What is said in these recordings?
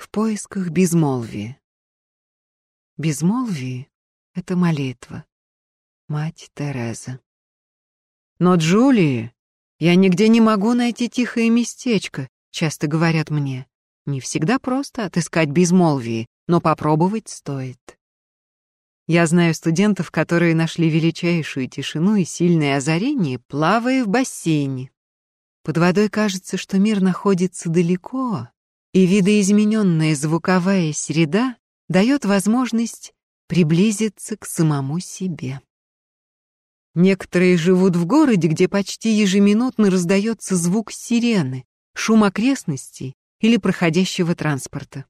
в поисках безмолвия. Безмолвие — это молитва. Мать Тереза. Но, Джулии, я нигде не могу найти тихое местечко, часто говорят мне. Не всегда просто отыскать безмолвие, но попробовать стоит. Я знаю студентов, которые нашли величайшую тишину и сильное озарение, плавая в бассейне. Под водой кажется, что мир находится далеко, и видоизмененная звуковая среда дает возможность приблизиться к самому себе. Некоторые живут в городе, где почти ежеминутно раздается звук сирены, шум окрестностей или проходящего транспорта.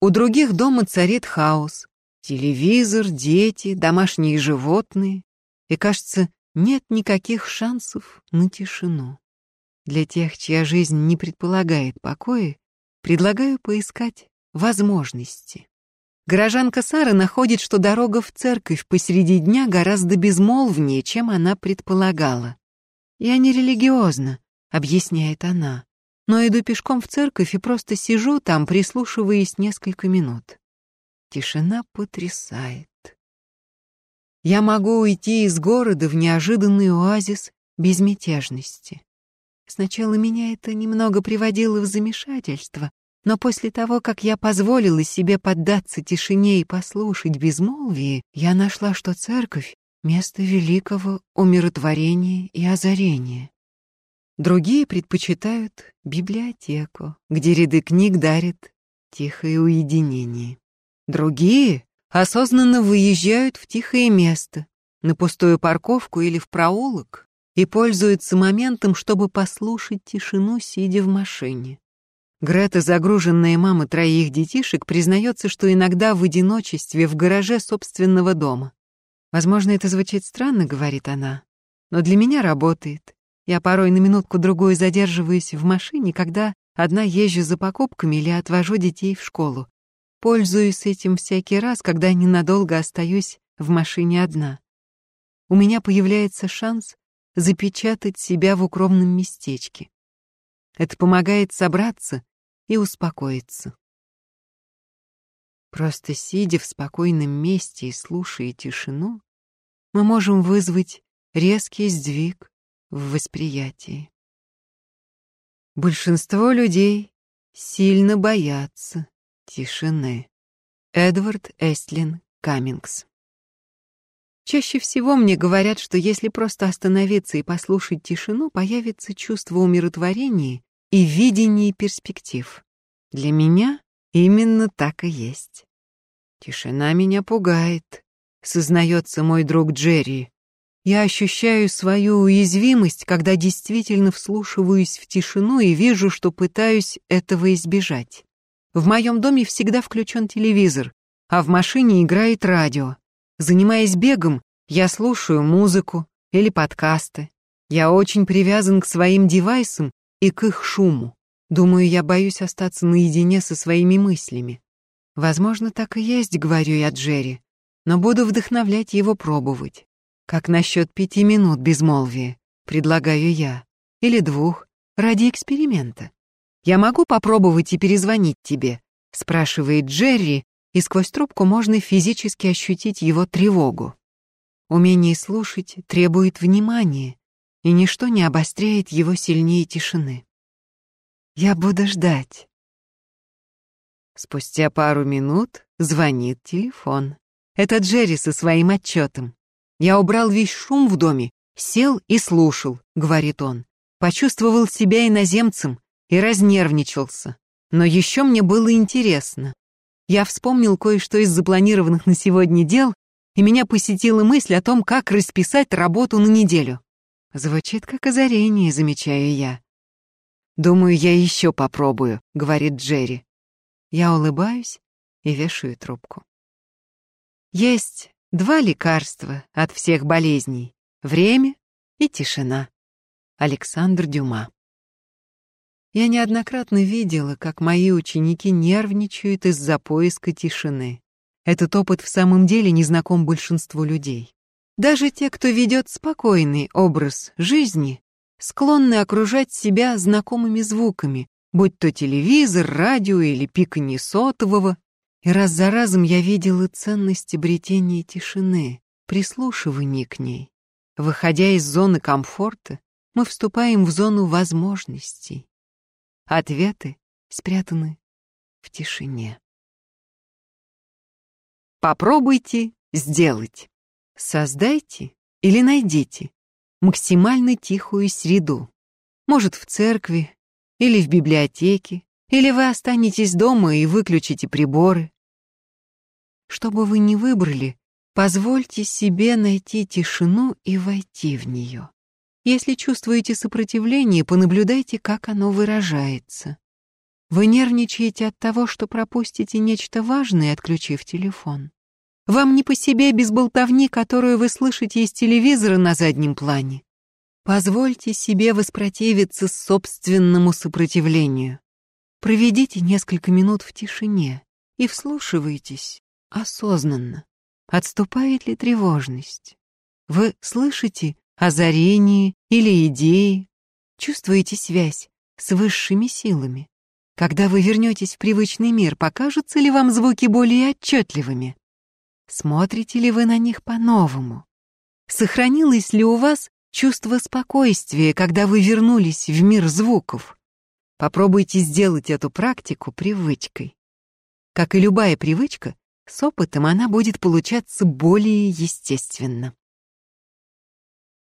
У других дома царит хаос. Телевизор, дети, домашние животные. И, кажется, нет никаких шансов на тишину. Для тех, чья жизнь не предполагает покоя, предлагаю поискать возможности. Горожанка Сара находит, что дорога в церковь посреди дня гораздо безмолвнее, чем она предполагала. «Я не религиозна», — объясняет она, «но иду пешком в церковь и просто сижу там, прислушиваясь несколько минут. Тишина потрясает. Я могу уйти из города в неожиданный оазис безмятежности. Сначала меня это немного приводило в замешательство, но после того, как я позволила себе поддаться тишине и послушать безмолвие, я нашла, что церковь — место великого умиротворения и озарения. Другие предпочитают библиотеку, где ряды книг дарят тихое уединение. Другие осознанно выезжают в тихое место, на пустую парковку или в проулок, и пользуются моментом, чтобы послушать тишину, сидя в машине. Грета, загруженная мама троих детишек, признается, что иногда в одиночестве в гараже собственного дома. «Возможно, это звучит странно», — говорит она, «но для меня работает. Я порой на минутку-другую задерживаюсь в машине, когда одна езжу за покупками или отвожу детей в школу. Пользуюсь этим всякий раз, когда ненадолго остаюсь в машине одна. У меня появляется шанс запечатать себя в укромном местечке. Это помогает собраться и успокоиться. Просто сидя в спокойном месте и слушая тишину, мы можем вызвать резкий сдвиг в восприятии. Большинство людей сильно боятся тишины. Эдвард Эстлин Каммингс Чаще всего мне говорят, что если просто остановиться и послушать тишину, появится чувство умиротворения и видение перспектив. Для меня именно так и есть. Тишина меня пугает, сознается мой друг Джерри. Я ощущаю свою уязвимость, когда действительно вслушиваюсь в тишину и вижу, что пытаюсь этого избежать. В моем доме всегда включен телевизор, а в машине играет радио. Занимаясь бегом, я слушаю музыку или подкасты. Я очень привязан к своим девайсам и к их шуму. Думаю, я боюсь остаться наедине со своими мыслями. Возможно, так и есть, говорю я Джерри, но буду вдохновлять его пробовать. Как насчет пяти минут безмолвия, предлагаю я, или двух, ради эксперимента. Я могу попробовать и перезвонить тебе, спрашивает Джерри, и сквозь трубку можно физически ощутить его тревогу. Умение слушать требует внимания, и ничто не обостряет его сильнее тишины. Я буду ждать. Спустя пару минут звонит телефон. Это Джерри со своим отчетом. Я убрал весь шум в доме, сел и слушал, говорит он. Почувствовал себя иноземцем и разнервничался. Но еще мне было интересно. Я вспомнил кое-что из запланированных на сегодня дел, и меня посетила мысль о том, как расписать работу на неделю. Звучит как озарение, замечаю я. «Думаю, я еще попробую», — говорит Джерри. Я улыбаюсь и вешаю трубку. Есть два лекарства от всех болезней — время и тишина. Александр Дюма я неоднократно видела, как мои ученики нервничают из-за поиска тишины. Этот опыт в самом деле не знаком большинству людей. Даже те, кто ведет спокойный образ жизни, склонны окружать себя знакомыми звуками, будь то телевизор, радио или пиканье сотового. И раз за разом я видела ценность обретения тишины, прислушивания к ней. Выходя из зоны комфорта, мы вступаем в зону возможностей. Ответы спрятаны в тишине. Попробуйте сделать. Создайте или найдите максимально тихую среду. Может, в церкви или в библиотеке, или вы останетесь дома и выключите приборы. Что бы вы ни выбрали, позвольте себе найти тишину и войти в нее. Если чувствуете сопротивление, понаблюдайте, как оно выражается. Вы нервничаете от того, что пропустите нечто важное, отключив телефон. Вам не по себе без болтовни, которую вы слышите из телевизора на заднем плане. Позвольте себе воспротивиться собственному сопротивлению. Проведите несколько минут в тишине и вслушивайтесь осознанно. Отступает ли тревожность? Вы слышите озарение или идеи? Чувствуете связь с высшими силами? Когда вы вернетесь в привычный мир, покажутся ли вам звуки более отчетливыми? Смотрите ли вы на них по-новому? Сохранилось ли у вас чувство спокойствия, когда вы вернулись в мир звуков? Попробуйте сделать эту практику привычкой. Как и любая привычка, с опытом она будет получаться более естественно.